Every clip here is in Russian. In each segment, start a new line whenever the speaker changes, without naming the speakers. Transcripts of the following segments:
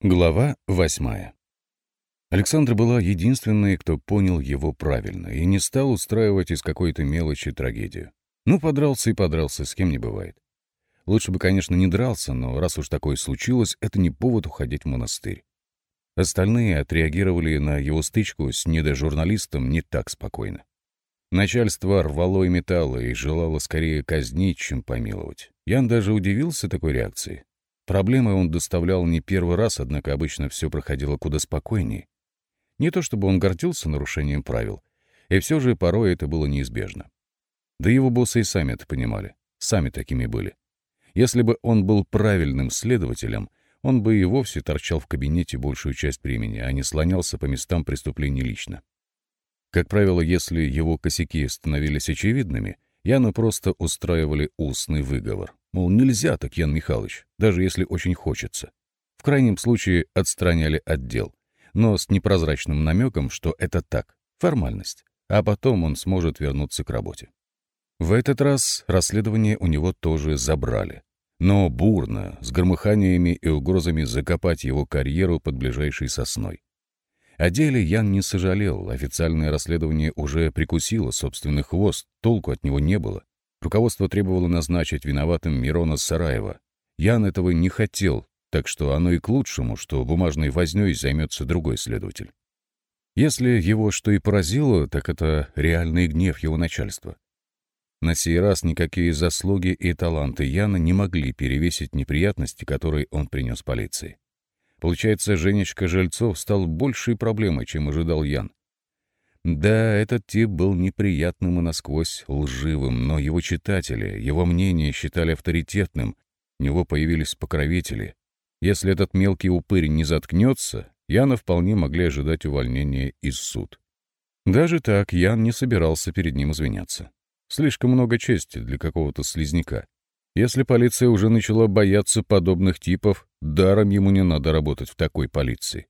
Глава восьмая. Александра была единственной, кто понял его правильно и не стал устраивать из какой-то мелочи трагедию. Ну, подрался и подрался, с кем не бывает. Лучше бы, конечно, не дрался, но раз уж такое случилось, это не повод уходить в монастырь. Остальные отреагировали на его стычку с недожурналистом не так спокойно. Начальство рвало и металло и желало скорее казнить, чем помиловать. Ян даже удивился такой реакции. Проблемы он доставлял не первый раз, однако обычно все проходило куда спокойнее. Не то чтобы он гордился нарушением правил, и все же порой это было неизбежно. Да его боссы и сами это понимали, сами такими были. Если бы он был правильным следователем, он бы и вовсе торчал в кабинете большую часть времени, а не слонялся по местам преступлений лично. Как правило, если его косяки становились очевидными, Яну просто устраивали устный выговор. Мол, нельзя так, Ян Михайлович, даже если очень хочется. В крайнем случае отстраняли отдел, но с непрозрачным намеком, что это так, формальность, а потом он сможет вернуться к работе. В этот раз расследование у него тоже забрали. Но бурно, с громыханиями и угрозами закопать его карьеру под ближайшей сосной. О деле Ян не сожалел, официальное расследование уже прикусило собственный хвост, толку от него не было. Руководство требовало назначить виноватым Мирона Сараева. Ян этого не хотел, так что оно и к лучшему, что бумажной вознёй займется другой следователь. Если его что и поразило, так это реальный гнев его начальства. На сей раз никакие заслуги и таланты Яна не могли перевесить неприятности, которые он принес полиции. Получается, Женечка Жильцов стал большей проблемой, чем ожидал Ян. Да, этот тип был неприятным и насквозь лживым, но его читатели, его мнение считали авторитетным, у него появились покровители. Если этот мелкий упырь не заткнется, Яна вполне могли ожидать увольнения из суд. Даже так Ян не собирался перед ним извиняться. Слишком много чести для какого-то слизняка. Если полиция уже начала бояться подобных типов, даром ему не надо работать в такой полиции.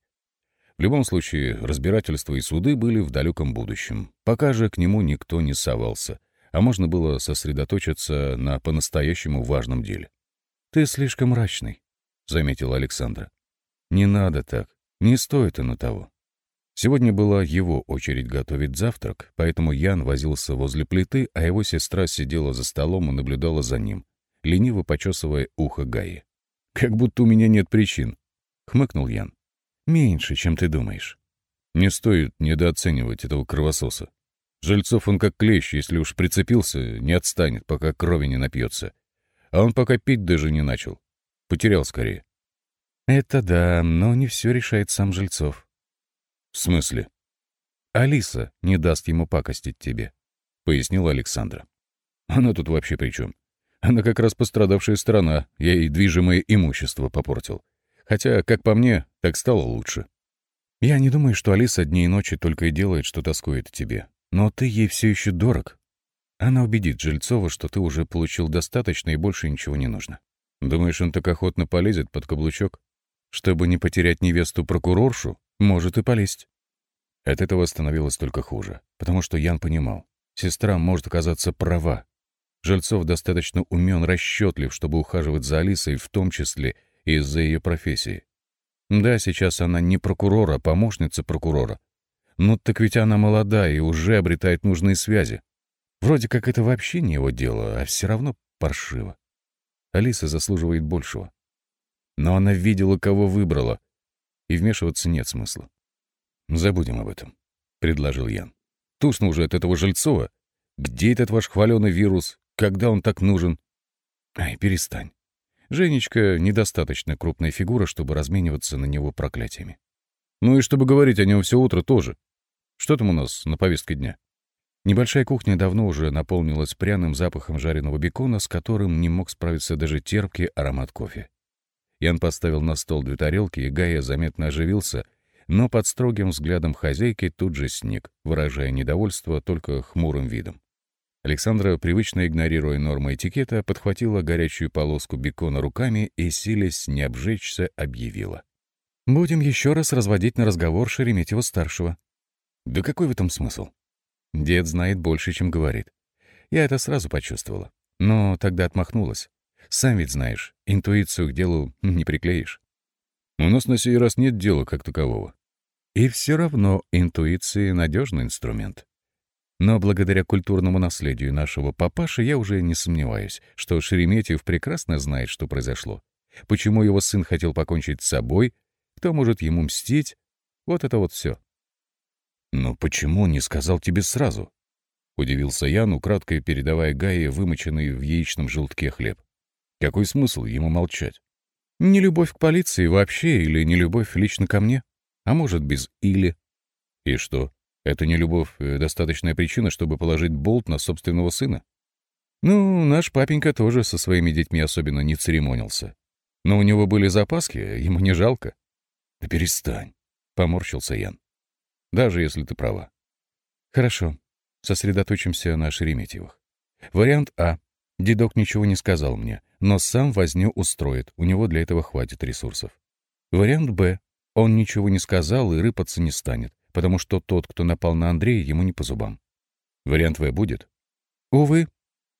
В любом случае, разбирательства и суды были в далеком будущем. Пока же к нему никто не совался, а можно было сосредоточиться на по-настоящему важном деле. «Ты слишком мрачный», — заметила Александра. «Не надо так. Не стоит оно того». Сегодня была его очередь готовить завтрак, поэтому Ян возился возле плиты, а его сестра сидела за столом и наблюдала за ним, лениво почесывая ухо Гаи. «Как будто у меня нет причин», — хмыкнул Ян. Меньше, чем ты думаешь. Не стоит недооценивать этого кровососа. Жильцов он как клещ, если уж прицепился, не отстанет, пока крови не напьется. А он пока пить даже не начал. Потерял скорее. Это да, но не все решает сам Жильцов. В смысле? Алиса не даст ему пакостить тебе, пояснила Александра. Она тут вообще при чем? Она как раз пострадавшая сторона, я ей движимое имущество попортил. Хотя, как по мне, так стало лучше. Я не думаю, что Алиса дни и ночи только и делает, что тоскует тебе. Но ты ей все еще дорог. Она убедит Жильцова, что ты уже получил достаточно и больше ничего не нужно. Думаешь, он так охотно полезет под каблучок? Чтобы не потерять невесту-прокуроршу, может и полезть. От этого становилось только хуже, потому что Ян понимал, сестра может оказаться права. Жильцов достаточно умен, расчетлив, чтобы ухаживать за Алисой, в том числе из-за ее профессии. Да, сейчас она не прокурор, а помощница прокурора. Ну так ведь она молода и уже обретает нужные связи. Вроде как это вообще не его дело, а все равно паршиво. Алиса заслуживает большего. Но она видела, кого выбрала, и вмешиваться нет смысла. «Забудем об этом», — предложил Ян. «Тушно уже от этого Жильцова. Где этот ваш хваленый вирус? Когда он так нужен?» «Ай, перестань. Женечка — недостаточно крупная фигура, чтобы размениваться на него проклятиями. Ну и чтобы говорить о нем все утро тоже. Что там у нас на повестке дня? Небольшая кухня давно уже наполнилась пряным запахом жареного бекона, с которым не мог справиться даже терпкий аромат кофе. Ян поставил на стол две тарелки, и Гая заметно оживился, но под строгим взглядом хозяйки тут же сник, выражая недовольство только хмурым видом. Александра, привычно игнорируя нормы этикета, подхватила горячую полоску бекона руками и, силясь не обжечься, объявила. «Будем еще раз разводить на разговор Шереметьева-старшего». «Да какой в этом смысл?» Дед знает больше, чем говорит. Я это сразу почувствовала. Но тогда отмахнулась. Сам ведь знаешь, интуицию к делу не приклеишь. У нас на сей раз нет дела как такового.
И все равно интуиция — надежный инструмент. Но благодаря культурному наследию нашего папаши я уже не сомневаюсь, что Шереметьев прекрасно знает, что произошло. Почему его сын хотел покончить с собой, кто может ему мстить, вот это вот все.
«Но почему он не сказал тебе сразу?» — удивился Ян, украдкой передавая Гае вымоченный в яичном желтке хлеб. «Какой смысл ему молчать?»
«Не любовь к полиции вообще или не любовь лично ко мне? А может, без «или».
«И что, это не любовь э, достаточная причина, чтобы положить болт на собственного сына?»
«Ну, наш папенька тоже со своими детьми особенно не церемонился. Но у него были запаски, ему не жалко».
«Да перестань», — поморщился Ян. «Даже если ты права».
«Хорошо. Сосредоточимся на Шереметьевых. Вариант А. Дедок ничего не сказал мне, но сам возню устроит, у него для этого хватит ресурсов. Вариант Б. Он ничего не сказал и рыпаться не станет, потому что тот, кто напал на Андрея, ему не по зубам.
Вариант В будет?
Увы,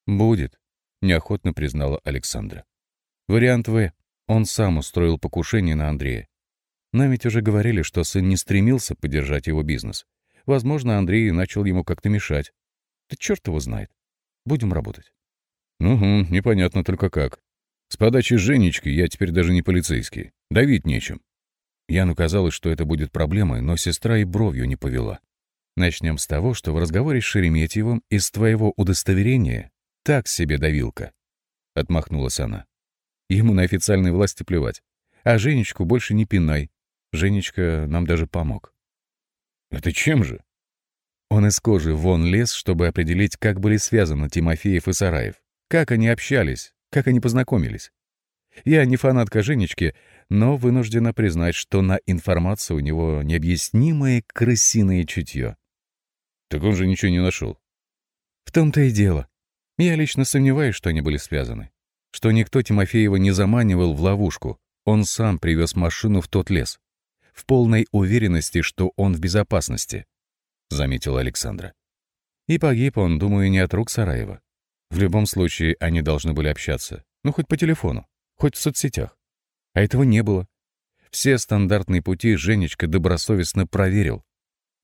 будет, неохотно признала Александра. Вариант В. Он сам устроил покушение на Андрея. Нам ведь уже говорили, что сын не стремился поддержать его бизнес. Возможно, Андрей начал ему как-то мешать. Да черт его знает. Будем работать.
Угу, непонятно только как. С подачи Женечки я теперь даже не полицейский. Давить нечем.
Яну казалось, что это будет проблемой, но сестра и бровью не повела. Начнем с того, что в разговоре с Шереметьевым из твоего удостоверения так себе давилка. Отмахнулась она. Ему на официальной власти плевать. А Женечку больше не пинай. Женечка нам даже помог.
Это чем же?
Он из кожи вон лез, чтобы определить, как были связаны Тимофеев и Сараев. Как они общались, как они познакомились. Я не фанатка Женечки, но вынуждена признать, что на информацию у него необъяснимое крысиное чутье.
Так он же ничего не нашел.
В том-то и дело. Я лично сомневаюсь, что они были связаны. Что никто Тимофеева не заманивал в ловушку. Он сам привез машину в тот лес. В полной уверенности, что он в безопасности, — заметила Александра. И погиб он, думаю, не от рук Сараева. В любом случае, они должны были общаться. Ну, хоть по телефону, хоть в соцсетях. А этого не было. Все стандартные пути Женечка добросовестно проверил.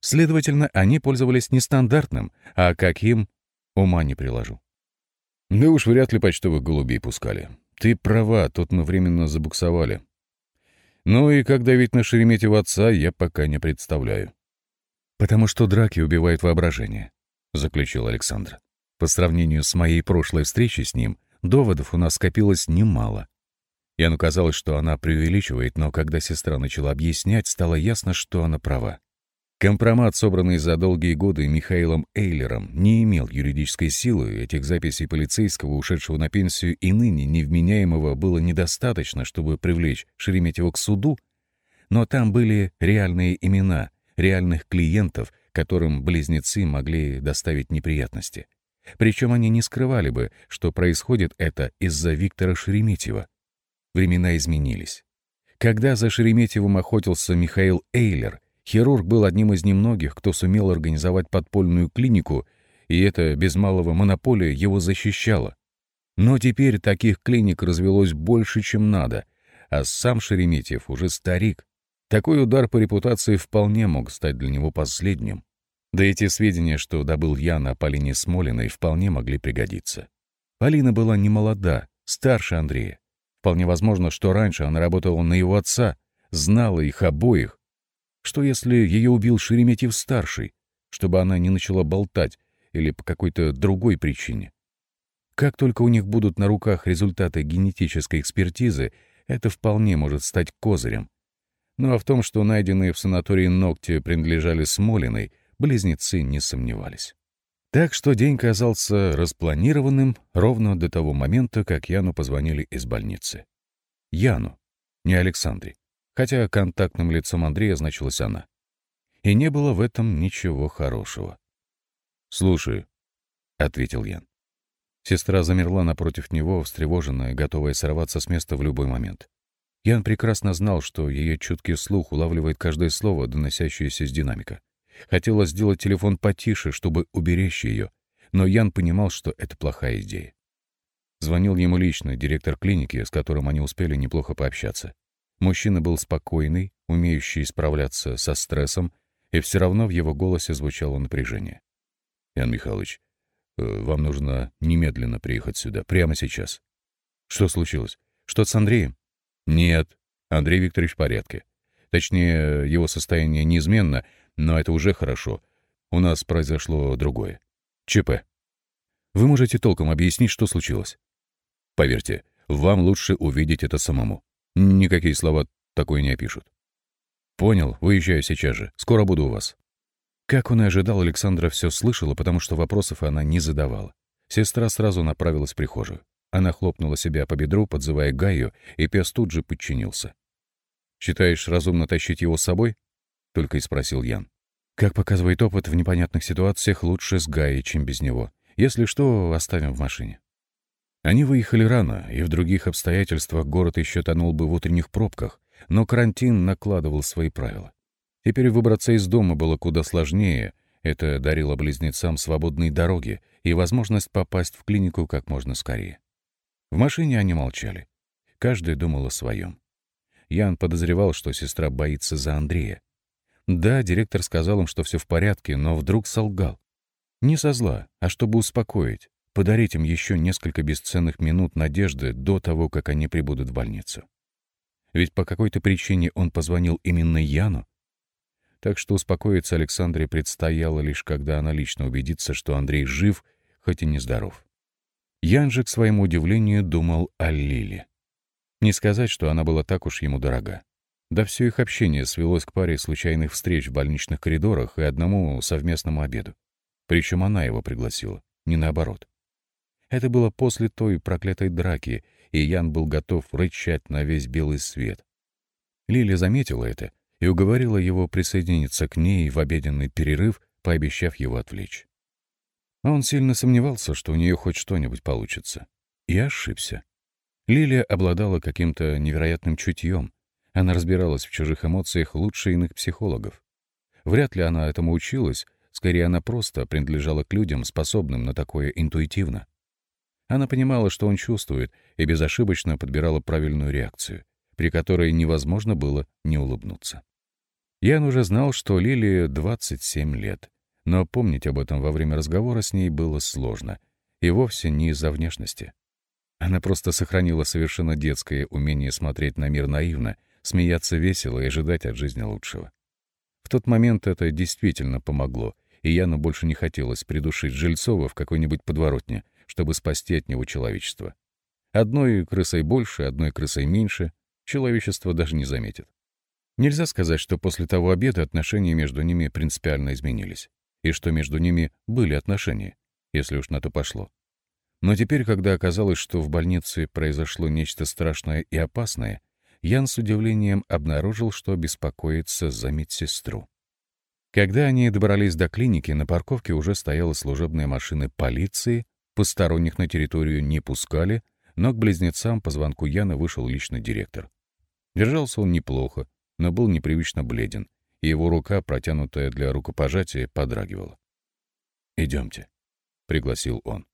Следовательно, они пользовались не стандартным, а каким — ума не приложу.
Да уж вряд ли почтовых голубей пускали. Ты права, тут мы временно забуксовали. Ну и как давить на Шереметьева отца, я пока не представляю.
«Потому что драки убивают воображение», — заключил Александр. «По сравнению с моей прошлой встречей с ним, доводов у нас скопилось немало. Яну казалось, что она преувеличивает, но когда сестра начала объяснять, стало ясно, что она права. Компромат, собранный за долгие годы Михаилом Эйлером, не имел юридической силы, этих записей полицейского, ушедшего на пенсию и ныне невменяемого, было недостаточно, чтобы привлечь Шереметьева к суду, но там были реальные имена, реальных клиентов, которым близнецы могли доставить неприятности. Причем они не скрывали бы, что происходит это из-за Виктора Шереметьева. Времена изменились. Когда за Шереметьевым охотился Михаил Эйлер, хирург был одним из немногих, кто сумел организовать подпольную клинику, и это без малого монополия его защищала. Но теперь таких клиник развелось больше, чем надо, а сам Шереметьев уже старик. Такой удар по репутации вполне мог стать для него последним. Да эти сведения, что добыл Яна о Полине Смолиной, вполне могли пригодиться. Полина была не молода, старше Андрея. Вполне возможно, что раньше она работала на его отца, знала их обоих. Что если ее убил Шереметьев-старший, чтобы она не начала болтать или по какой-то другой причине? Как только у них будут на руках результаты генетической экспертизы, это вполне может стать козырем. Ну а в том, что найденные в санатории ногти принадлежали Смолиной, близнецы не сомневались. Так что день казался распланированным ровно до того момента, как Яну позвонили из больницы. Яну, не Александре, хотя контактным лицом Андрея значилась она. И не было в этом ничего хорошего.
«Слушай», — ответил Ян.
Сестра замерла напротив него, встревоженная, готовая сорваться с места в любой момент. Ян прекрасно знал, что ее чуткий слух улавливает каждое слово, доносящееся из динамика. Хотела сделать телефон потише, чтобы уберечь ее, но Ян понимал, что это плохая идея. Звонил ему лично директор клиники, с которым они успели неплохо пообщаться. Мужчина был спокойный, умеющий справляться со стрессом, и все равно в его голосе звучало напряжение. «Ян Михайлович, э, вам нужно немедленно приехать сюда, прямо сейчас». «Что случилось? Что с Андреем?» «Нет, Андрей Викторович в порядке. Точнее, его состояние неизменно, но это уже хорошо. У нас произошло другое. ЧП. Вы можете толком объяснить, что случилось? Поверьте, вам лучше увидеть это самому. Никакие слова такое не опишут. Понял, выезжаю сейчас же. Скоро буду у вас. Как он и ожидал, Александра все слышала, потому что вопросов она не задавала. Сестра сразу направилась в прихожую. Она хлопнула себя по бедру, подзывая Гаю, и пес тут же подчинился. «Считаешь, разумно тащить его с собой?» — только и спросил Ян. «Как показывает опыт, в непонятных ситуациях лучше с Гаей, чем без него. Если что, оставим в машине». Они выехали рано, и в других обстоятельствах город еще тонул бы в утренних пробках, но карантин накладывал свои правила. Теперь выбраться из дома было куда сложнее, это дарило близнецам свободные дороги и возможность попасть в клинику как можно скорее. В машине они молчали. Каждый думал о своем. Ян подозревал, что сестра боится за Андрея. Да, директор сказал им, что все в порядке, но вдруг солгал. Не со зла, а чтобы успокоить, подарить им еще несколько бесценных минут надежды до того, как они прибудут в больницу. Ведь по какой-то причине он позвонил именно Яну. Так что успокоиться Александре предстояло лишь когда она лично убедится, что Андрей жив, хоть и нездоров. Ян же, к своему удивлению, думал о Лиле. Не сказать, что она была так уж ему дорога. Да все их общение свелось к паре случайных встреч в больничных коридорах и одному совместному обеду. Причем она его пригласила, не наоборот. Это было после той проклятой драки, и Ян был готов рычать на весь белый свет. Лили заметила это и уговорила его присоединиться к ней в обеденный перерыв, пообещав его отвлечь. Он сильно сомневался, что у нее хоть что-нибудь получится. И ошибся. Лилия обладала каким-то невероятным чутьем. Она разбиралась в чужих эмоциях лучше иных психологов. Вряд ли она этому училась, скорее она просто принадлежала к людям, способным на такое интуитивно. Она понимала, что он чувствует, и безошибочно подбирала правильную реакцию, при которой невозможно было не улыбнуться. Ян уже знал, что Лилии 27 лет, но помнить об этом во время разговора с ней было сложно, и вовсе не из-за внешности. Она просто сохранила совершенно детское умение смотреть на мир наивно, смеяться весело и ожидать от жизни лучшего. В тот момент это действительно помогло, и Яну больше не хотелось придушить Жильцова в какой-нибудь подворотне, чтобы спасти от него человечество. Одной крысой больше, одной крысой меньше, человечество даже не заметит. Нельзя сказать, что после того обеда отношения между ними принципиально изменились и что между ними были отношения, если уж на то пошло. Но теперь, когда оказалось, что в больнице произошло нечто страшное и опасное, Ян с удивлением обнаружил, что беспокоится за медсестру. Когда они добрались до клиники, на парковке уже стояла служебная машина полиции, посторонних на территорию не пускали, но к близнецам по звонку Яна вышел лично директор. Держался он неплохо, но был непривычно бледен, и его рука, протянутая для рукопожатия, подрагивала. «Идемте», — пригласил он.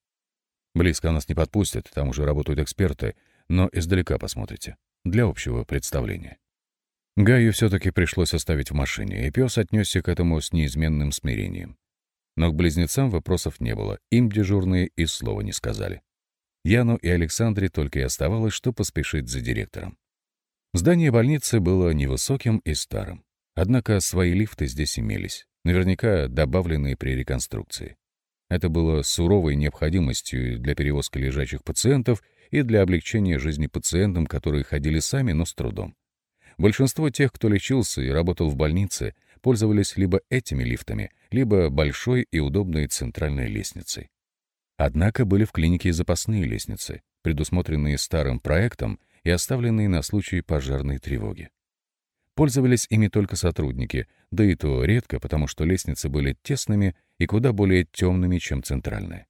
«Близко нас не подпустят, там уже работают эксперты, но издалека посмотрите, для общего представления». Гаю все-таки пришлось оставить в машине, и пес отнесся к этому с неизменным смирением. Но к близнецам вопросов не было, им дежурные и слова не сказали. Яну и Александре только и оставалось, что поспешить за директором. Здание больницы было невысоким и старым. Однако свои лифты здесь имелись, наверняка добавленные при реконструкции. Это было суровой необходимостью для перевозки лежачих пациентов и для облегчения жизни пациентам, которые ходили сами, но с трудом. Большинство тех, кто лечился и работал в больнице, пользовались либо этими лифтами, либо большой и удобной центральной лестницей. Однако были в клинике и запасные лестницы, предусмотренные старым проектом и оставленные на случай пожарной тревоги. Пользовались ими только сотрудники, да и то редко, потому что лестницы были тесными и куда более темными, чем центральная.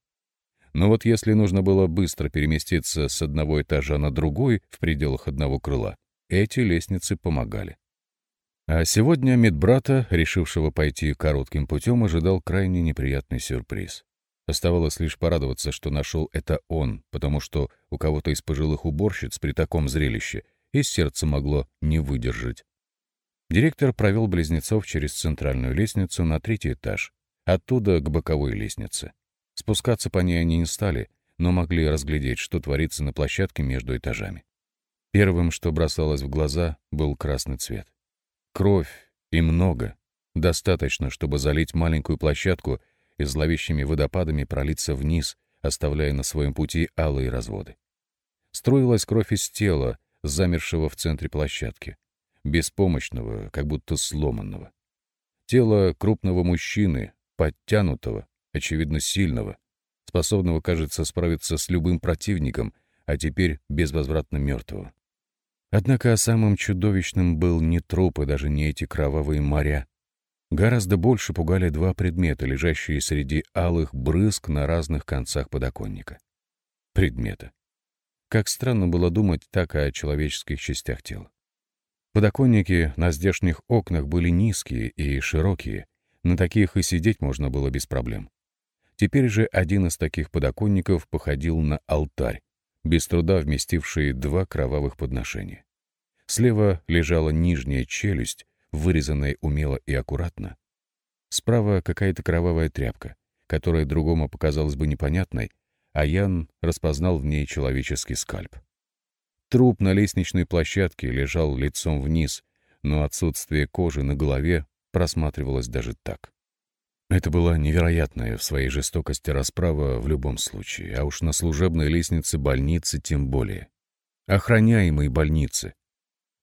Но вот если нужно было быстро переместиться с одного этажа на другой в пределах одного крыла, эти лестницы помогали. А сегодня медбрата, решившего пойти коротким путем, ожидал крайне неприятный сюрприз. Оставалось лишь порадоваться, что нашел это он, потому что у кого-то из пожилых уборщиц при таком зрелище
и сердце могло не выдержать. Директор провел близнецов через центральную лестницу на третий этаж, оттуда к боковой лестнице. Спускаться по ней они не стали, но могли разглядеть, что творится на площадке между этажами. Первым, что бросалось в глаза, был красный цвет. Кровь и много. Достаточно, чтобы залить маленькую площадку и зловещими водопадами пролиться вниз, оставляя на своем пути алые разводы. Строилась кровь из тела, замершего в центре площадки, беспомощного, как будто сломанного. Тело крупного мужчины, подтянутого, очевидно сильного, способного, кажется, справиться с любым противником, а теперь безвозвратно мертвого. Однако самым чудовищным был не труп и даже не эти кровавые моря. Гораздо больше пугали два предмета, лежащие среди алых брызг на разных концах подоконника. Предмета. Как странно было думать так о человеческих частях тела. Подоконники на здешних окнах были низкие и широкие, на таких и сидеть можно было без проблем. Теперь же один из таких подоконников походил на алтарь, без труда вместившие два кровавых подношения. Слева лежала нижняя челюсть, вырезанная умело и аккуратно. Справа какая-то кровавая тряпка, которая другому показалась бы непонятной, а Ян распознал в ней человеческий скальп. Труп на лестничной площадке лежал лицом вниз, но отсутствие кожи на голове просматривалось даже так. Это была невероятная в своей жестокости расправа в любом случае, а уж на служебной лестнице больницы тем более. Охраняемой больницы.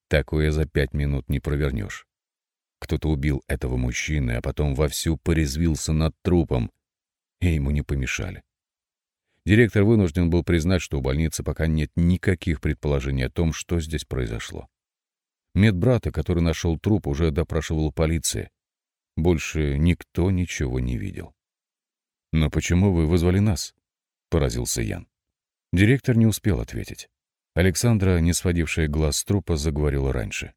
Такое за пять минут не провернешь. Кто-то убил этого мужчины, а потом вовсю порезвился над трупом, и ему не помешали. Директор вынужден был признать, что у больницы пока нет никаких предположений о том, что здесь произошло. Медбрата, который нашел труп, уже допрашивала полиция. Больше никто ничего не видел. «Но почему вы вызвали нас?» — поразился Ян. Директор не успел ответить. Александра, не сводившая глаз с трупа, заговорила раньше.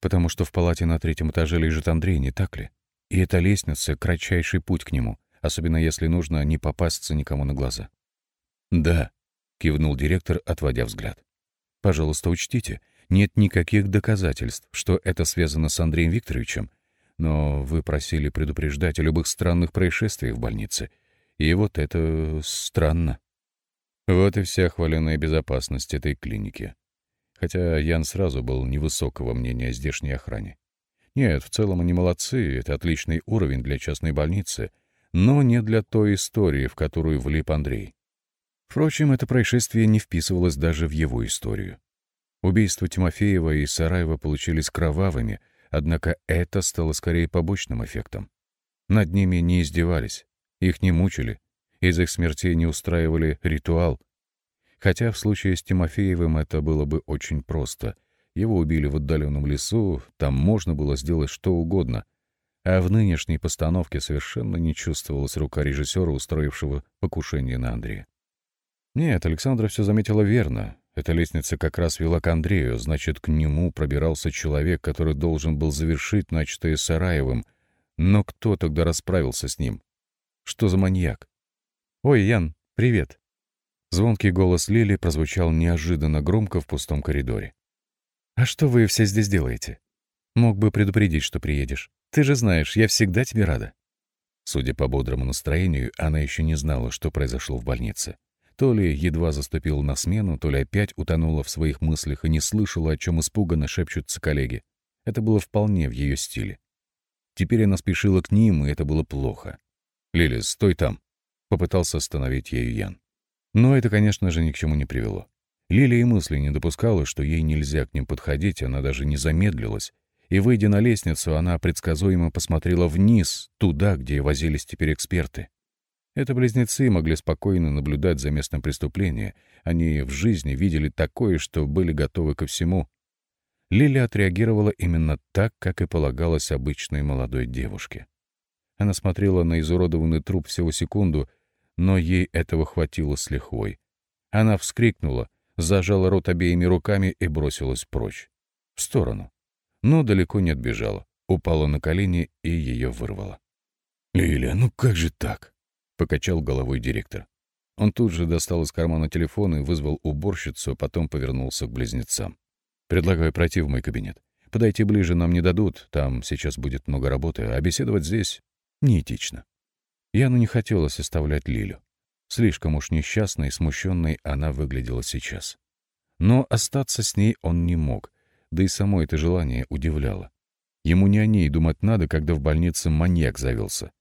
«Потому что в палате на третьем этаже лежит Андрей, не так ли? И эта лестница — кратчайший путь к нему, особенно если нужно не попасться никому на глаза». «Да», — кивнул директор, отводя взгляд. «Пожалуйста, учтите, нет никаких доказательств, что это связано с Андреем Викторовичем, но вы просили предупреждать о любых странных происшествиях в больнице. И вот это странно. Вот и вся хваленая безопасность этой клиники. Хотя Ян сразу был невысокого мнения о здешней охране. Нет, в целом они молодцы, это отличный уровень для частной больницы, но не для той истории, в которую влип Андрей. Впрочем, это происшествие не вписывалось даже в его историю. Убийства Тимофеева и Сараева получились кровавыми — Однако это стало скорее побочным эффектом. Над ними не издевались, их не мучили, из их смертей не устраивали ритуал. Хотя в случае с Тимофеевым это было бы очень просто. Его убили в отдаленном лесу, там можно было сделать что угодно. А в нынешней постановке совершенно не чувствовалась рука режиссера, устроившего покушение на Андрея. Нет, Александра все заметила верно. Эта лестница как раз вела к Андрею, значит, к нему пробирался человек, который должен был завершить начатое Сараевым. Но кто тогда расправился с ним? Что за маньяк? «Ой, Ян, привет!» Звонкий голос Лили прозвучал неожиданно громко в пустом коридоре. «А что вы все здесь делаете? Мог бы предупредить, что приедешь. Ты же знаешь, я всегда тебе рада». Судя по бодрому настроению, она еще не знала, что произошло в больнице. То ли едва заступила на смену, то ли опять утонула в своих мыслях и не слышала, о чем испуганно шепчутся коллеги. Это было вполне в ее стиле. Теперь она спешила к ним, и это было плохо. «Лили, стой там!» — попытался остановить ею Ян. Но это, конечно же, ни к чему не привело. Лилия и мысли не допускала, что ей нельзя к ним подходить, она даже не замедлилась. И, выйдя на лестницу, она предсказуемо посмотрела вниз, туда, где возились теперь эксперты. Это близнецы могли спокойно наблюдать за местом преступления. Они в жизни видели такое, что были готовы ко всему. Лили отреагировала именно так, как и полагалось обычной молодой девушке. Она смотрела на изуродованный труп всего секунду, но ей этого хватило с лихвой. Она вскрикнула, зажала рот обеими руками и бросилась прочь. В сторону. Но далеко не отбежала. Упала на колени и ее вырвало. «Лиля, ну как же так?» Покачал головой директор. Он тут же достал из кармана телефон и вызвал уборщицу, а потом повернулся к близнецам. Предлагаю пройти в мой кабинет. Подойти ближе нам не дадут, там сейчас будет много работы, а беседовать здесь неэтично. Яну не хотелось оставлять Лилю. Слишком уж несчастной и смущенной она выглядела сейчас. Но остаться с ней он не мог, да и само это желание удивляло. Ему не о ней думать надо, когда в больнице маньяк завелся.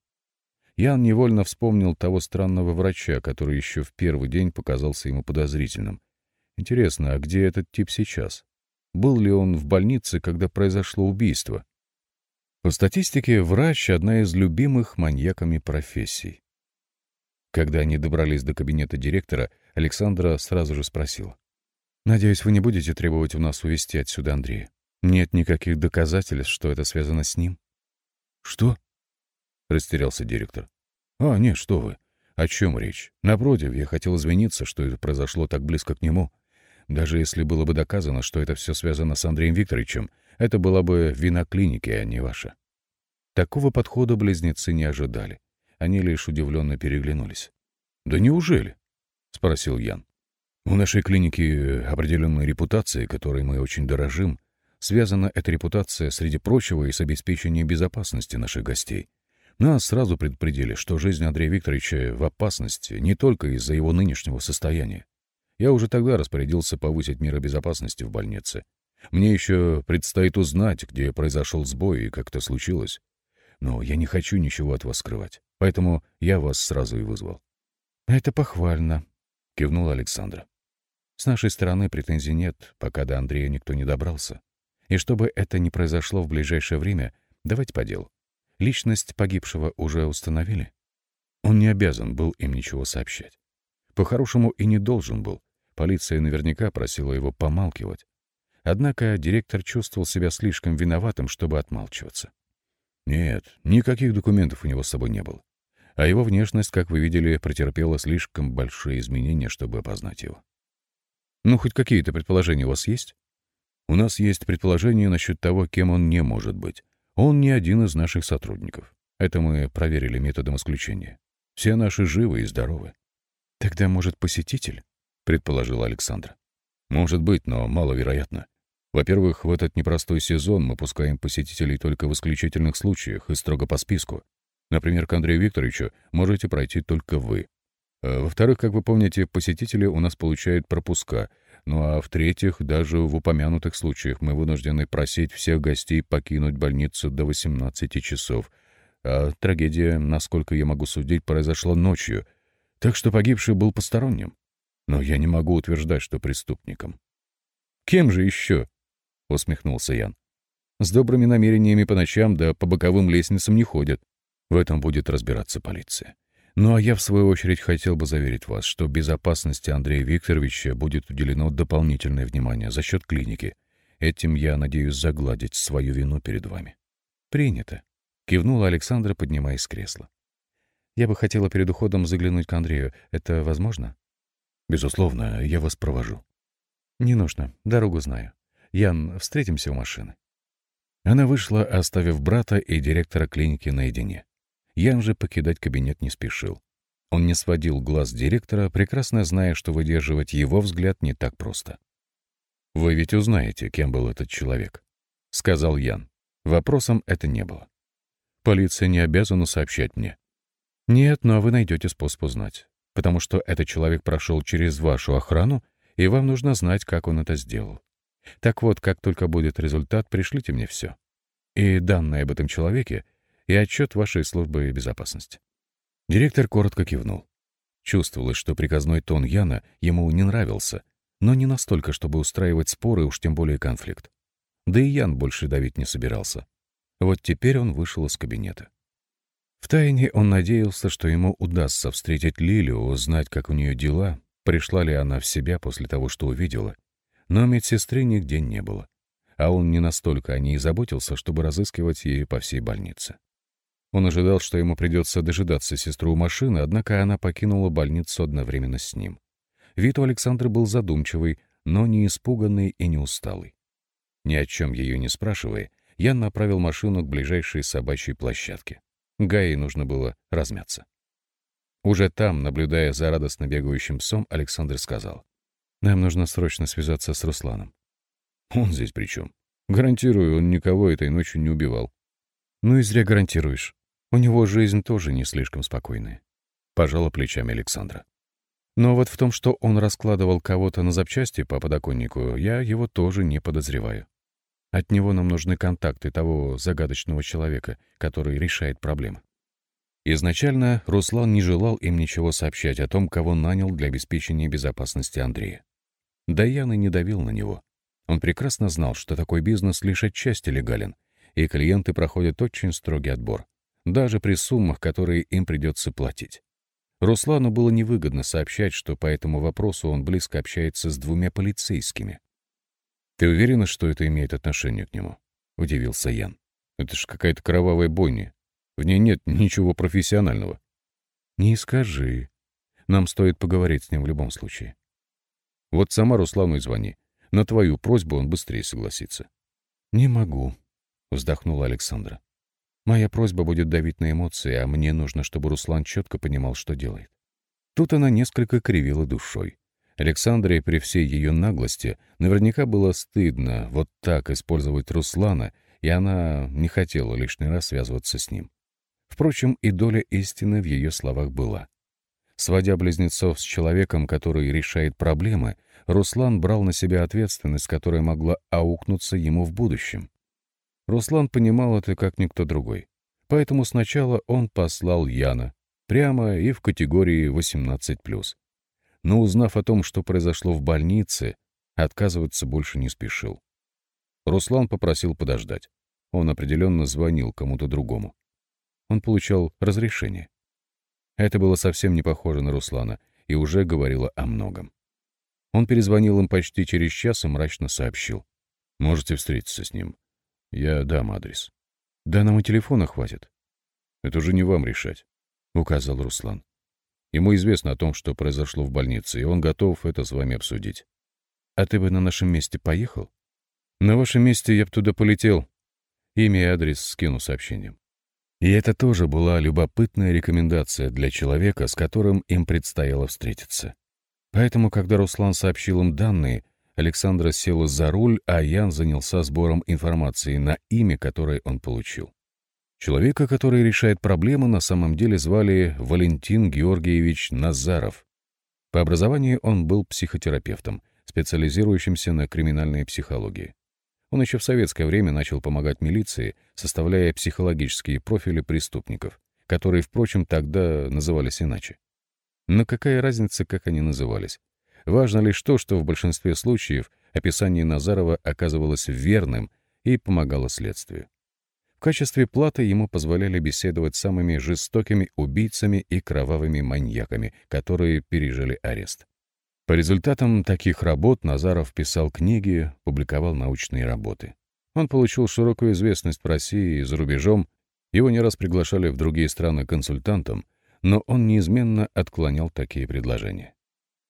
Ян невольно вспомнил того странного врача, который еще в первый день показался ему подозрительным. Интересно, а где этот тип сейчас? Был ли он в больнице, когда произошло убийство? По статистике, врач — одна из любимых маньяками профессий. Когда они добрались до кабинета директора, Александра сразу же спросила. «Надеюсь, вы не будете требовать у нас увезти отсюда Андрея? Нет никаких доказательств, что это связано с ним?» «Что?» — растерялся директор. «А, нет, что вы. О чем речь? Напротив, я хотел извиниться, что это произошло так близко к нему. Даже если было бы доказано, что это все связано с Андреем Викторовичем, это была бы вина клиники, а не ваша». Такого подхода близнецы не ожидали. Они лишь удивленно переглянулись. «Да неужели?» — спросил Ян. «У нашей клиники определенная репутация, которой мы очень дорожим. Связана эта репутация, среди прочего, и с обеспечением безопасности наших гостей. Нас сразу предупредили, что жизнь Андрея Викторовича в опасности не только из-за его нынешнего состояния. Я уже тогда распорядился повысить меры безопасности в больнице. Мне еще предстоит узнать, где произошел сбой и как это случилось. Но я не хочу ничего от вас скрывать, поэтому я вас сразу и вызвал. — Это похвально, — кивнула Александра. — С нашей стороны претензий нет, пока до Андрея никто не добрался. И чтобы это не произошло в ближайшее время, давайте по делу. Личность погибшего уже установили? Он не обязан был им ничего сообщать. По-хорошему и не должен был. Полиция наверняка просила его помалкивать. Однако директор чувствовал себя слишком виноватым, чтобы отмалчиваться. Нет, никаких документов у него с собой не было. А его внешность, как вы видели, претерпела слишком большие изменения, чтобы опознать его. Ну, хоть какие-то предположения у вас есть? У нас есть предположение насчет того, кем он не может быть. Он не один из наших сотрудников. Это мы проверили методом исключения. Все наши живы и здоровы. Тогда, может, посетитель? предположил Александр. Может быть, но маловероятно. Во-первых, в этот непростой сезон мы пускаем посетителей только в исключительных случаях и строго по списку. Например, к Андрею Викторовичу можете пройти только вы. А во-вторых, как вы помните, посетители у нас получают пропуска, ну а в-третьих, даже в упомянутых случаях мы вынуждены просить всех гостей покинуть больницу до 18 часов. А трагедия, насколько я могу судить, произошла ночью, так что погибший был посторонним. Но я не могу утверждать, что преступником. «Кем же еще?» — усмехнулся Ян. «С добрыми намерениями по ночам да по боковым лестницам не ходят. В этом будет разбираться полиция. Ну а я, в свою очередь, хотел бы заверить вас, что безопасности Андрея Викторовича будет уделено дополнительное внимание за счет клиники. Этим я надеюсь загладить свою вину перед вами. Принято. Кивнула Александра, поднимаясь с кресла. Я бы хотела перед уходом заглянуть к Андрею. Это возможно? Безусловно, я вас провожу. Не нужно, дорогу знаю. Ян, встретимся у машины. Она вышла, оставив брата и директора клиники наедине. Ян же покидать кабинет не спешил. Он не сводил глаз директора, прекрасно зная, что выдерживать его взгляд не так просто. «Вы ведь узнаете, кем был этот человек», — сказал Ян. Вопросом это не было. «Полиция не обязана сообщать мне». «Нет, но вы найдете способ узнать, потому что этот человек прошел через вашу охрану, и вам нужно знать, как он это сделал. Так вот, как только будет результат, пришлите мне все. И данные об этом человеке — и отчет вашей службы безопасности». Директор коротко кивнул. Чувствовалось, что приказной тон Яна ему не нравился, но не настолько, чтобы устраивать споры, уж тем более конфликт. Да и Ян больше давить не собирался. Вот теперь он вышел из кабинета. Втайне он надеялся, что ему удастся встретить Лилию, узнать, как у нее дела, пришла ли она в себя после того, что увидела. Но медсестры нигде не было, а он не настолько о ней заботился, чтобы разыскивать ее по всей больнице. Он ожидал, что ему придется дожидаться сестру у машины, однако она покинула больницу одновременно с ним. Вид у Александра был задумчивый, но не испуганный и не усталый. Ни о чем ее не спрашивая, Ян направил машину к ближайшей собачьей площадке. Гаи нужно было размяться. Уже там, наблюдая за радостно бегающим псом, Александр сказал, «Нам нужно срочно связаться с Русланом». Он здесь при чем? Гарантирую, он никого этой ночью не убивал.
Ну и зря гарантируешь. У него жизнь тоже не слишком спокойная. Пожала плечами Александра. Но вот в том, что он раскладывал кого-то на запчасти по подоконнику, я его тоже не подозреваю. От него нам нужны контакты того загадочного человека, который решает проблемы. Изначально Руслан не желал им ничего сообщать о том, кого нанял для обеспечения безопасности Андрея. Даян и не давил на него. Он прекрасно знал, что такой бизнес лишь отчасти легален, и клиенты проходят очень строгий отбор, даже при суммах, которые им придется платить. Руслану было невыгодно сообщать, что по этому вопросу он близко общается с двумя полицейскими. «Ты уверена, что это имеет отношение к нему?» — удивился Ян. «Это ж какая-то кровавая бойня. В ней нет ничего профессионального». «Не скажи. Нам стоит поговорить с ним в любом случае».
Вот сама Руслану и звони. На твою просьбу он быстрее согласится.
«Не могу», — вздохнула Александра. «Моя просьба будет давить на эмоции, а мне нужно, чтобы Руслан четко понимал, что делает». Тут она несколько кривила душой. Александре при всей ее наглости наверняка было стыдно вот так использовать Руслана, и она не хотела лишний раз связываться с ним. Впрочем, и доля истины в ее словах была. Сводя близнецов с человеком, который решает проблемы, Руслан брал на себя ответственность, которая могла аукнуться ему в будущем. Руслан понимал это как никто другой. Поэтому сначала он послал Яна, прямо и в категории 18+. Но узнав о том, что произошло в больнице, отказываться больше не спешил. Руслан попросил подождать. Он определенно звонил кому-то другому. Он получал разрешение. Это было совсем не похоже на Руслана и уже говорило о многом. Он перезвонил им почти через час и мрачно сообщил. «Можете встретиться с ним. Я дам адрес». «Да нам и телефона хватит». «Это уже не вам решать», — указал Руслан. «Ему известно о том, что произошло в больнице, и он готов это с вами обсудить». «А ты бы на нашем месте поехал?» «На вашем месте я бы туда полетел. Имя и адрес скину сообщением». И это тоже была любопытная рекомендация для человека, с которым им предстояло встретиться. Поэтому, когда Руслан сообщил им данные, Александра села за руль, а Ян занялся сбором информации на имя, которое он получил. Человека, который решает проблемы, на самом деле звали Валентин Георгиевич Назаров. По образованию он был психотерапевтом, специализирующимся на криминальной психологии. Он еще в советское время начал помогать милиции, составляя психологические профили преступников, которые, впрочем, тогда назывались иначе. Но какая разница, как они назывались? Важно лишь то, что в большинстве случаев описание Назарова оказывалось верным и помогало следствию. В качестве платы ему позволяли беседовать с самыми жестокими убийцами и кровавыми маньяками, которые пережили арест. По результатам таких работ Назаров писал книги, публиковал научные работы. Он получил широкую известность в России и за рубежом, его не раз приглашали в другие страны консультантом, но он неизменно отклонял такие предложения.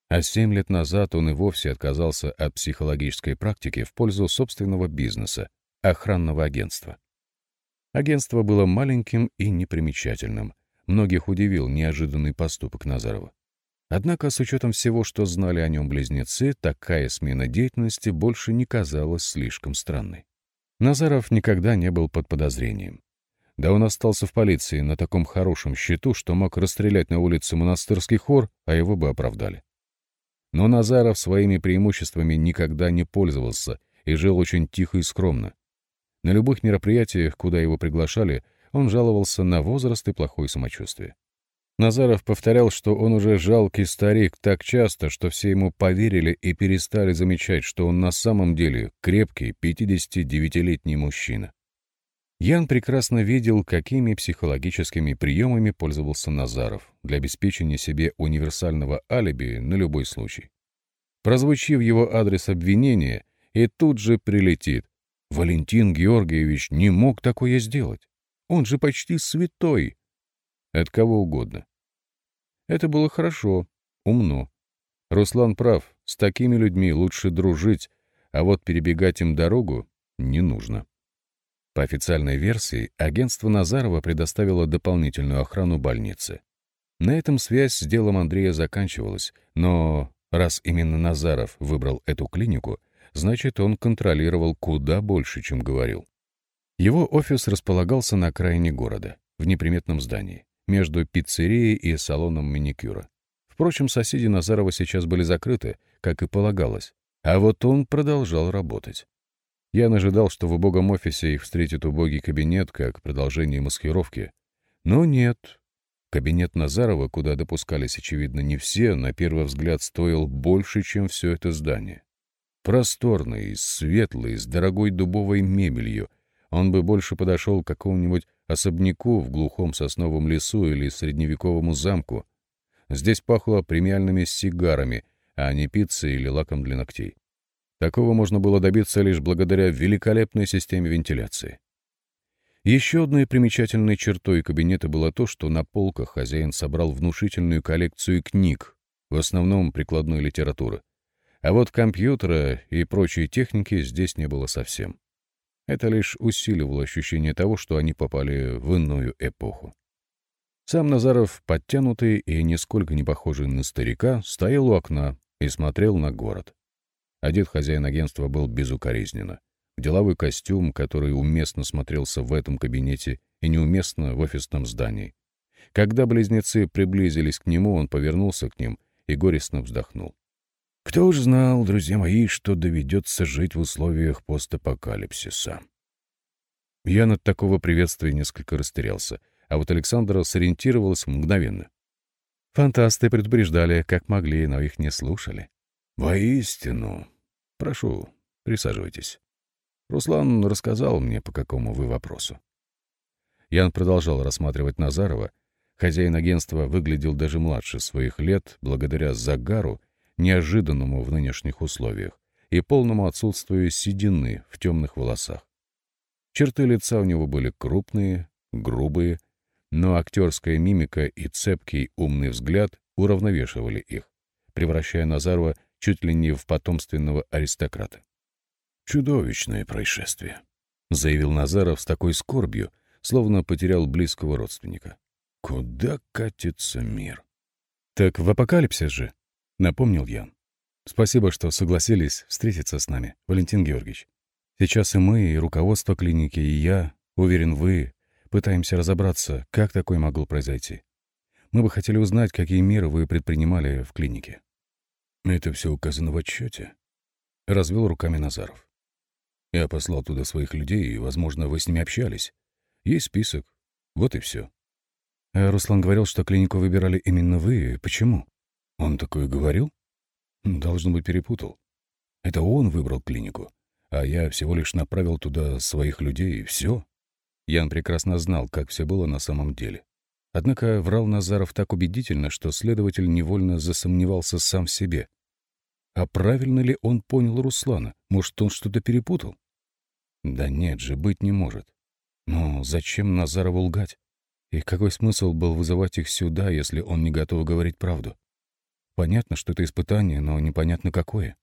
А семь лет назад он и вовсе отказался от психологической практики в пользу собственного бизнеса — охранного агентства. Агентство было маленьким и непримечательным. Многих удивил неожиданный поступок Назарова. Однако, с учетом всего, что знали о нем близнецы, такая смена деятельности больше не казалась слишком странной. Назаров никогда не был под подозрением. Да он остался в полиции на таком хорошем счету, что мог расстрелять на улице монастырский хор, а его бы оправдали. Но Назаров своими преимуществами никогда не пользовался и жил очень тихо и скромно. На любых мероприятиях, куда его приглашали, он жаловался на возраст и плохое самочувствие. Назаров повторял, что он уже жалкий старик так часто, что все ему поверили и перестали замечать, что он на самом деле крепкий 59-летний мужчина. Ян прекрасно видел, какими психологическими приемами пользовался Назаров для обеспечения себе универсального алиби на любой случай. Прозвучив его адрес обвинения, и тут же прилетит. Валентин Георгиевич не мог такое сделать. Он же почти святой. От кого угодно. Это было хорошо, умно. Руслан прав, с такими людьми лучше дружить, а вот перебегать им дорогу не нужно. По официальной версии, агентство Назарова предоставило дополнительную охрану больницы. На этом связь с делом Андрея заканчивалась, но раз именно Назаров выбрал эту клинику,
Значит, он контролировал куда больше, чем говорил. Его офис располагался на окраине города, в неприметном здании, между пиццерией и салоном маникюра. Впрочем, соседи Назарова сейчас были закрыты, как и полагалось, а вот он продолжал работать. Я ожидал, что в убогом офисе их встретит убогий кабинет, как продолжение маскировки. Но нет. Кабинет Назарова, куда допускались, очевидно, не все, на первый взгляд стоил больше, чем все это здание. Просторный, светлый, с дорогой дубовой мебелью. Он бы больше подошел к какому-нибудь особняку в глухом сосновом лесу или средневековому замку. Здесь пахло премиальными сигарами, а не пиццей или лаком для ногтей. Такого можно было добиться лишь благодаря великолепной системе вентиляции. Еще одной примечательной чертой кабинета было то, что на полках хозяин собрал внушительную коллекцию книг, в основном прикладной литературы. А вот компьютера и прочей техники здесь не было совсем. Это лишь усиливало ощущение того, что они попали в иную эпоху. Сам Назаров, подтянутый и нисколько не похожий на старика, стоял у окна и смотрел на город. Одет хозяин агентства был безукоризненно. Деловой костюм, который уместно смотрелся в этом кабинете и неуместно в офисном здании. Когда близнецы приблизились к нему, он повернулся к ним и горестно вздохнул. Кто уж знал, друзья мои, что доведется жить в условиях постапокалипсиса. Я над такого приветствия несколько растерялся, а вот Александра сориентировалась мгновенно. Фантасты предупреждали, как могли, но их не слушали. «Воистину. Прошу, присаживайтесь. Руслан рассказал мне, по какому вы вопросу». Ян продолжал рассматривать Назарова. Хозяин агентства выглядел даже младше своих лет, благодаря загару неожиданному в нынешних условиях, и полному отсутствию седины в темных волосах. Черты лица у него были крупные, грубые, но актерская мимика и цепкий умный взгляд уравновешивали их, превращая Назарова чуть ли не в потомственного аристократа. «Чудовищное происшествие», — заявил Назаров с такой скорбью, словно потерял близкого родственника. «Куда катится мир?» «Так в апокалипсис же», — напомнил Ян. «Спасибо, что согласились встретиться с нами, Валентин Георгиевич. Сейчас и мы, и руководство клиники, и я, уверен, вы, пытаемся разобраться, как такое могло произойти. Мы бы хотели узнать, какие меры вы предпринимали в клинике». «Это все указано в отчете», — развел руками Назаров. «Я послал туда своих людей, и, возможно, вы с ними общались. Есть список. Вот и все». А Руслан говорил, что клинику выбирали именно вы. Почему? Он такое говорил? Должно быть, перепутал. Это он выбрал клинику, а я всего лишь направил туда своих людей, и все. Ян прекрасно знал, как все было на самом деле. Однако врал Назаров так убедительно, что следователь невольно засомневался сам в себе. А правильно ли он понял Руслана? Может, он что-то перепутал? Да нет же, быть не может. Но зачем Назарову лгать? И какой смысл был вызывать их сюда, если он не готов говорить правду? Понятно, что это испытание, но непонятно какое.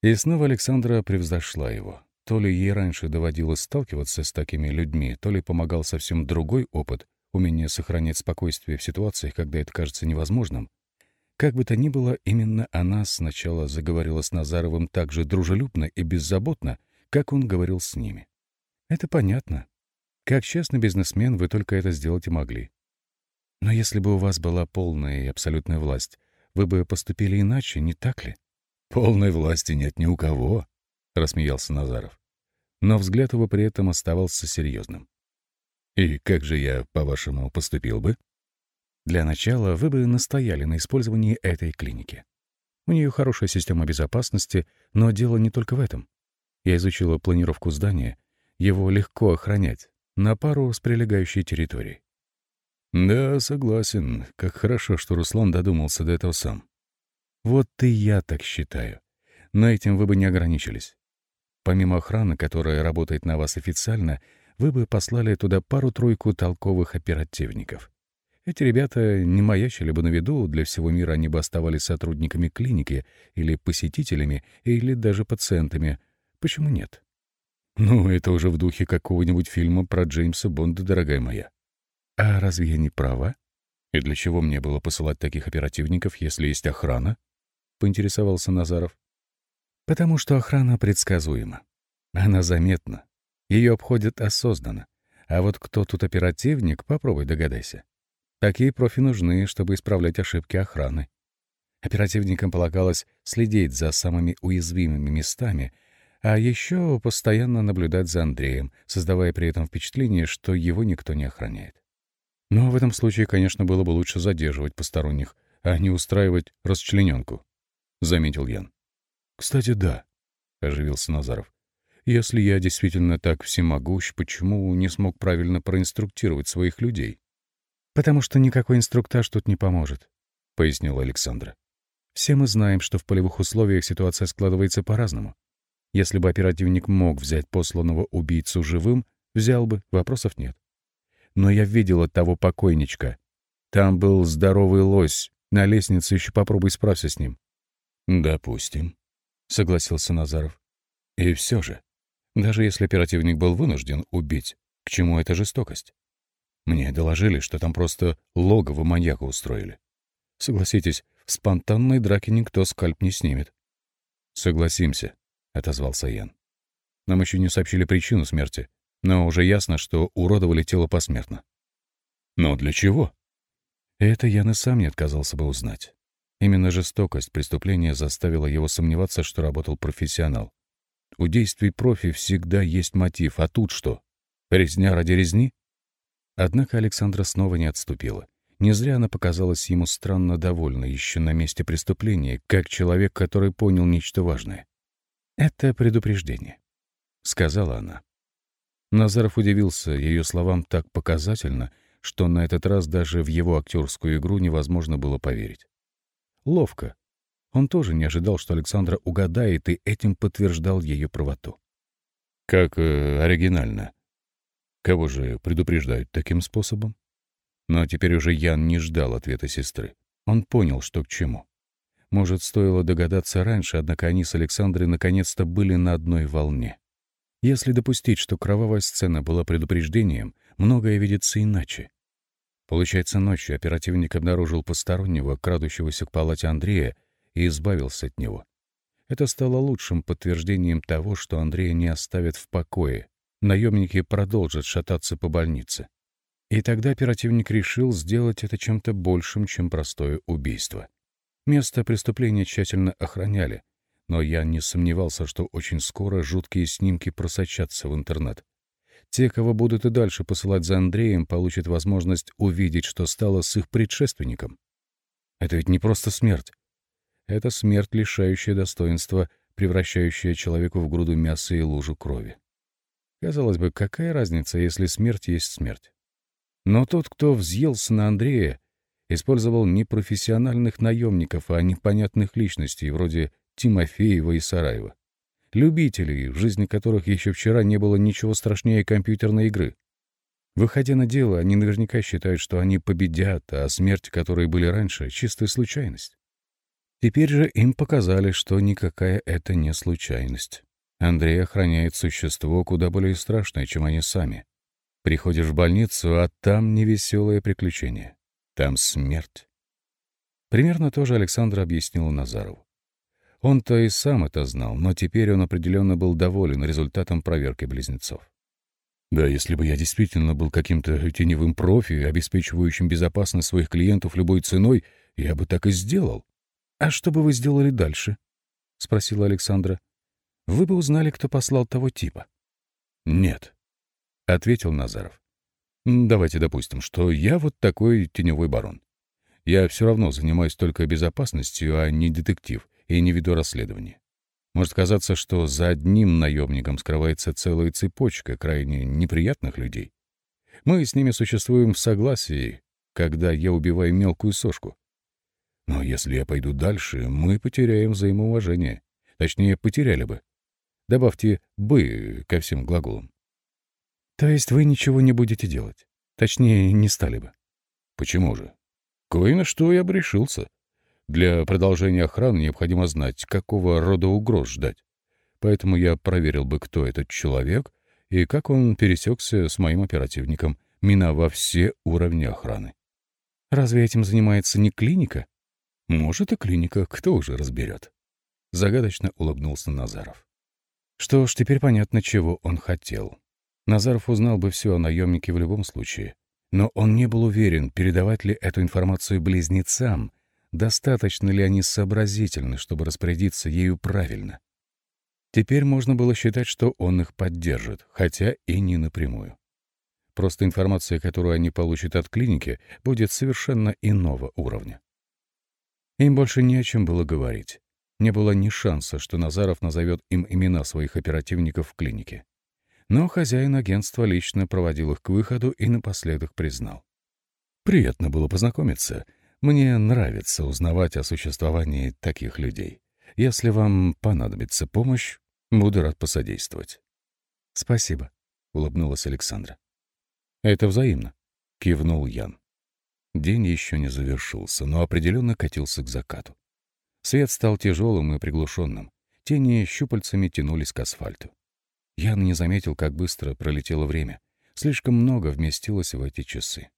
И снова Александра превзошла его. То ли ей раньше доводилось сталкиваться с такими людьми, то ли помогал совсем другой опыт, умение сохранять спокойствие в ситуациях, когда это кажется невозможным. Как бы то ни было, именно она сначала заговорила с Назаровым так же дружелюбно и беззаботно, как он говорил с ними. Это понятно. Как честный бизнесмен вы только это сделать и могли. Но если бы у вас была полная и абсолютная власть, вы бы поступили иначе, не так ли? Полной власти нет ни у кого, рассмеялся Назаров. Но взгляд его при этом оставался серьезным. И как же я, по-вашему, поступил бы? Для начала вы бы настояли на использовании этой клиники. У нее хорошая система безопасности, но дело не только в этом. Я изучила планировку здания, его легко охранять, на пару с прилегающей территорией. Да, согласен. Как хорошо, что Руслан додумался до этого сам. Вот и я так считаю. Но этим вы бы не ограничились. Помимо охраны, которая работает на вас официально, вы бы послали туда пару-тройку толковых оперативников. Эти ребята не маячили бы на виду, для всего мира они бы оставались сотрудниками клиники или посетителями, или даже пациентами. Почему нет? Ну, это уже в духе какого-нибудь фильма про Джеймса Бонда, дорогая моя. А разве я не права? И для чего мне было посылать таких оперативников, если есть охрана? Поинтересовался Назаров.
Потому что охрана предсказуема. Она заметна. Ее обходят осознанно. А вот кто тут оперативник, попробуй догадайся. Такие профи нужны, чтобы исправлять ошибки охраны. Оперативникам полагалось следить за самыми уязвимыми местами, а еще постоянно наблюдать за Андреем, создавая при этом впечатление, что его никто не охраняет. Но в этом случае, конечно, было бы лучше задерживать посторонних, а не устраивать расчлененку, — заметил Ян. — Кстати, да, — оживился Назаров. — Если я действительно так всемогущ, почему не смог правильно проинструктировать своих людей? — Потому что никакой инструктаж тут не поможет, — пояснила Александра. Все мы знаем, что в полевых условиях ситуация складывается по-разному. Если бы оперативник мог взять посланного убийцу живым, взял бы, вопросов нет. Но я видела того покойничка. Там был здоровый лось. На лестнице еще попробуй справься с ним. «Допустим», — согласился Назаров. «И все же, даже если оперативник был вынужден убить, к чему эта жестокость? Мне доложили, что там просто логово маньяка устроили. Согласитесь, в спонтанной драке никто скальп не снимет. «Согласимся», — отозвался Ян. «Нам еще не сообщили причину смерти, но уже ясно, что уродовали тело посмертно». «Но для чего?» Это Ян и сам не отказался бы узнать. Именно жестокость преступления заставила его сомневаться, что работал профессионал. У действий профи всегда есть мотив, а тут что? Резня ради резни? Однако Александра снова не отступила. Не зря она показалась ему странно довольна еще на месте преступления, как человек, который понял нечто важное. «Это предупреждение», — сказала она. Назаров удивился ее словам так показательно, что на этот раз даже в его актерскую игру невозможно было поверить. Ловко. Он тоже не ожидал, что Александра угадает, и этим подтверждал ее правоту. «Как э, оригинально. Кого же предупреждают таким способом?» Но теперь уже Ян не ждал ответа сестры. Он понял, что к чему. Может, стоило догадаться раньше, однако они с Александрой наконец-то были на одной волне. Если допустить, что кровавая сцена была предупреждением, многое видится иначе. Получается, ночью оперативник обнаружил постороннего, крадущегося к палате Андрея, и избавился от него. Это стало лучшим подтверждением того, что Андрея не оставят в покое. Наемники продолжат шататься по больнице. И тогда оперативник решил сделать это чем-то большим, чем простое убийство. Место преступления тщательно охраняли, но я не сомневался, что очень скоро жуткие снимки просочатся в интернет. Те, кого будут и дальше посылать за Андреем, получат возможность увидеть, что стало с их предшественником. Это ведь не просто смерть. Это смерть, лишающая достоинства, превращающая человеку в груду мяса и лужу крови. Казалось бы, какая разница, если смерть есть смерть? Но тот, кто взъелся на Андрея, использовал не профессиональных наемников, а непонятных личностей, вроде Тимофеева и Сараева. Любителей, в жизни которых еще вчера не было ничего страшнее компьютерной игры. Выходя на дело, они наверняка считают, что они победят, а смерти, которые были раньше, — чистая случайность. Теперь же им показали, что никакая это не случайность. Андрей охраняет существо куда более страшное, чем они сами. Приходишь в больницу, а там невеселое приключение. Там смерть. Примерно то же Александр объяснил Назарову. Он-то и сам это знал, но теперь он определенно был доволен результатом проверки близнецов. Да, если бы я действительно был каким-то теневым профи, обеспечивающим безопасность своих клиентов любой ценой, я бы так и сделал. А что бы вы сделали дальше? — спросила Александра. — Вы бы узнали, кто послал того типа. — Нет, — ответил Назаров. «Давайте допустим, что я вот такой теневой барон. Я все равно занимаюсь только безопасностью, а не детектив, и не веду расследование. Может казаться, что за одним наемником скрывается целая цепочка крайне неприятных людей. Мы с ними существуем в согласии, когда я убиваю мелкую сошку. Но если я пойду дальше, мы потеряем взаимоуважение. Точнее, потеряли бы. Добавьте «бы» ко всем глаголам. То есть вы ничего не будете делать? Точнее, не стали бы. Почему же? Кое на что я бы решился. Для продолжения охраны необходимо знать, какого рода угроз ждать. Поэтому я проверил бы, кто этот человек и как он пересекся с моим оперативником, миновав все уровни охраны. Разве этим занимается не клиника? Может, и клиника, кто уже разберет.
Загадочно улыбнулся Назаров. Что ж, теперь понятно, чего он хотел. Назаров узнал бы все о наемнике в любом случае. Но он не был уверен, передавать ли эту информацию близнецам, достаточно ли они сообразительны, чтобы распорядиться ею правильно. Теперь можно было считать, что он их поддержит, хотя и не напрямую. Просто информация, которую они получат от клиники, будет совершенно иного уровня. Им больше не о чем было говорить. Не было ни шанса, что Назаров назовет им имена своих оперативников в клинике. Но хозяин агентства лично проводил их к выходу и напоследок признал. «Приятно было познакомиться. Мне нравится узнавать о существовании таких людей. Если вам понадобится помощь, буду рад посодействовать». «Спасибо», — улыбнулась Александра. «Это взаимно», — кивнул Ян. День еще не завершился, но определенно катился к закату. Свет стал тяжелым и приглушенным. Тени щупальцами тянулись к асфальту. Ян не заметил, как быстро пролетело время. Слишком много вместилось в эти часы.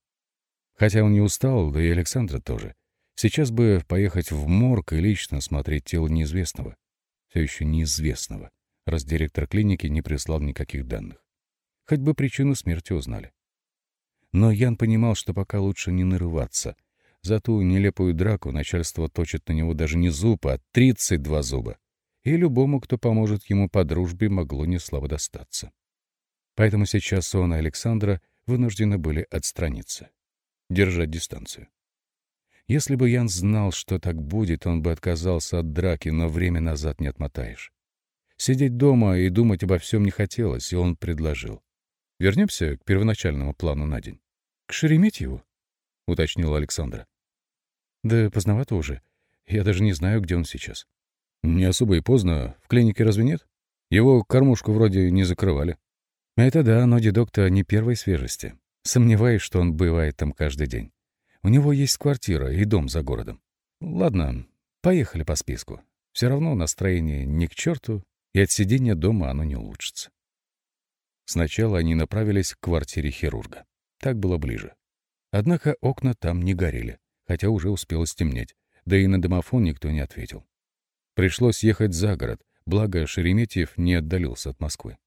Хотя он не устал, да и Александра тоже. Сейчас бы поехать в морг и лично смотреть тело неизвестного. Все еще неизвестного, раз директор клиники не прислал никаких данных. Хоть бы причину смерти узнали. Но Ян понимал, что пока лучше не нарываться. За ту нелепую драку начальство точит на него даже не зуб, а 32 зуба. И любому, кто поможет ему по дружбе, могло неслабо достаться. Поэтому сейчас он и Александра вынуждены были отстраниться, держать дистанцию. Если бы Ян знал, что так будет, он бы отказался от драки, но время назад не отмотаешь. Сидеть дома и думать обо всем не хотелось, и он предложил. Вернемся к первоначальному плану на день. — К Шереметьеву? — уточнила Александра. — Да поздновато уже. Я даже не знаю, где он сейчас. — Не особо и поздно. В клинике разве нет? Его кормушку вроде не закрывали. — Это да, но дедок-то не первой свежести. Сомневаюсь, что он бывает там каждый день. У него есть квартира и дом за городом. Ладно, поехали по списку. Все равно настроение ни к черту, и от сидения дома оно не улучшится. Сначала они направились к квартире хирурга. Так было ближе. Однако окна там не горели, хотя уже успело стемнеть, да и на домофон никто не ответил. Пришлось ехать за город, благо Шереметьев не отдалился от Москвы.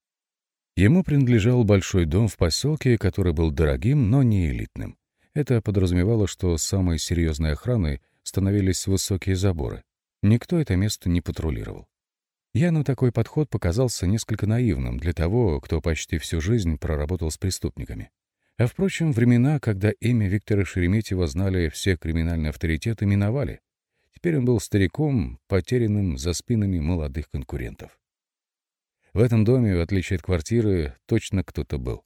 Ему принадлежал большой дом в поселке, который был дорогим, но не элитным. Это подразумевало, что самой серьезной охраной становились высокие заборы. Никто это место не патрулировал. Яну такой подход показался несколько наивным для того, кто почти всю жизнь проработал с преступниками. А, впрочем, времена, когда имя Виктора Шереметьева знали все криминальные авторитеты, миновали. Теперь он был стариком, потерянным за спинами молодых конкурентов. В этом доме, в отличие от квартиры, точно кто-то был.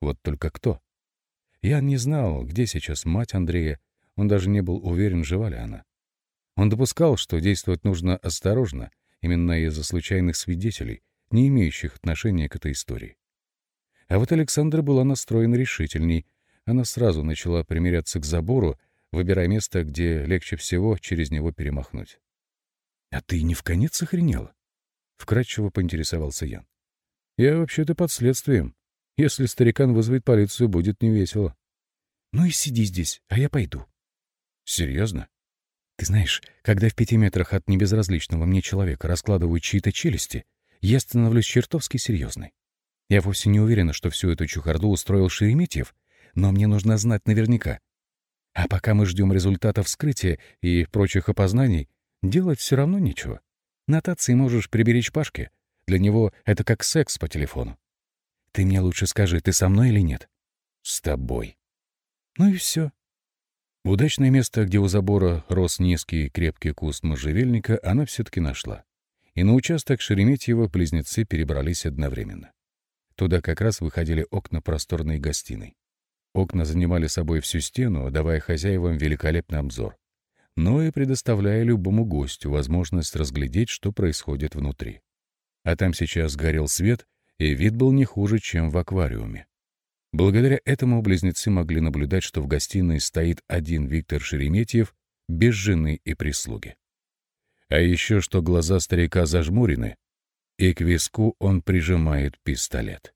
Вот только кто? Ян не знал, где сейчас мать Андрея, он даже не был уверен, жива ли она. Он допускал, что действовать нужно осторожно, именно из-за случайных свидетелей, не имеющих отношения к этой истории. А вот Александра была настроена решительней. Она сразу начала примиряться к забору, выбирая место, где легче всего через него перемахнуть. — А ты не в конец охренела? — вкратчиво поинтересовался Ян. — Я вообще-то под следствием. Если старикан вызовет полицию, будет невесело. — Ну и сиди здесь, а я пойду. — Серьезно? Ты знаешь, когда в пяти метрах от небезразличного мне человека раскладывают чьи-то челюсти, я становлюсь чертовски серьезной. Я вовсе не уверена, что всю эту чухарду устроил Шереметьев, но мне нужно знать наверняка. А пока мы ждем результатов вскрытия и прочих опознаний, делать все равно нечего. Нотации можешь приберечь Пашке. Для него это как секс по телефону. Ты мне лучше скажи, ты со мной или нет? С тобой. Ну и все. Удачное место, где у забора рос низкий крепкий куст можжевельника, она все-таки нашла. И на участок Шереметьева близнецы перебрались одновременно. Туда как раз выходили окна просторной гостиной. Окна занимали собой всю стену, давая хозяевам великолепный обзор, но и предоставляя любому гостю возможность разглядеть, что происходит внутри. А там сейчас горел свет, и вид был не хуже, чем в аквариуме. Благодаря этому близнецы могли наблюдать, что в гостиной стоит один Виктор Шереметьев без жены и прислуги. А еще что глаза старика зажмурены, и к виску он прижимает пистолет.